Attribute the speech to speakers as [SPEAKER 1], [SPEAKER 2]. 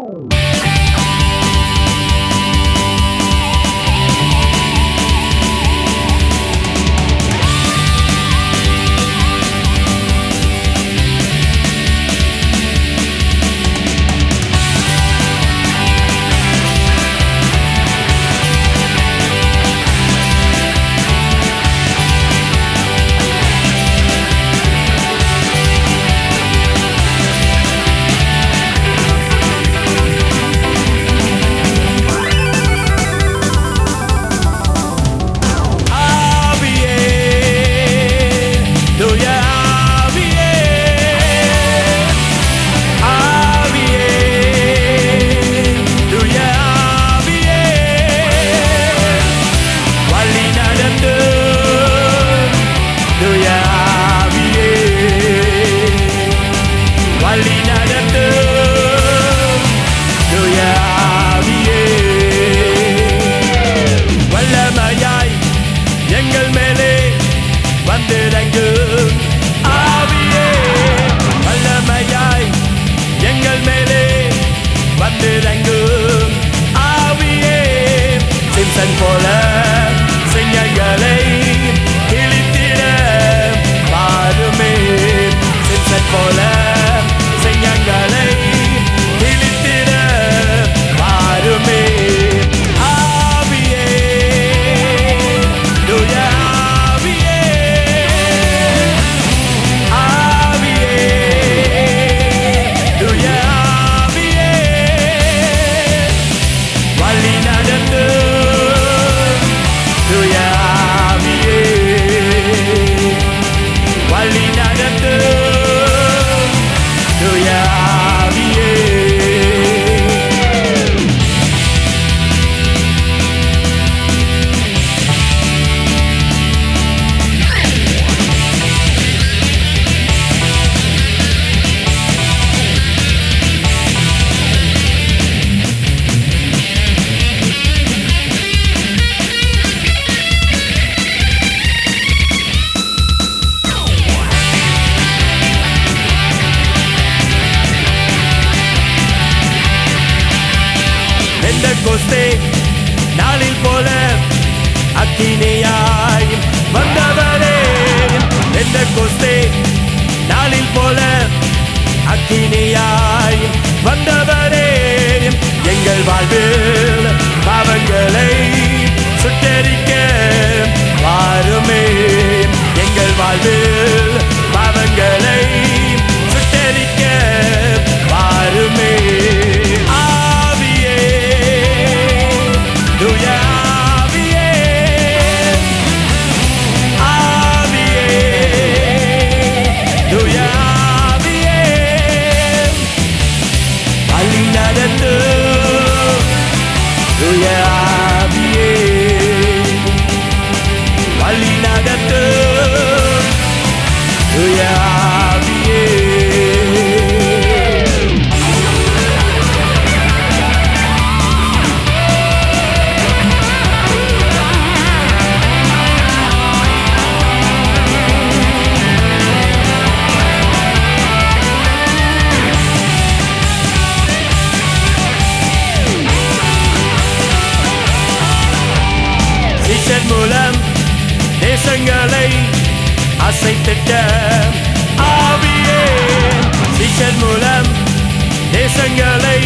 [SPEAKER 1] Tchau! அந்த கொஸ்தே நாளில் போல அக்கினியாய் வந்தவரே எந்த கொஸ்தே நாளில் போல அக்கினியாய் வந்தவரே எங்கள் வாழ்வில் பாவங்களை சுட்டரிக்க வாருமே எங்கள் வாழ்வில் மூலம் தேசங்களை அசைத்திட்ட ஆவியே. சிஷர் மூலம் தேசங்களை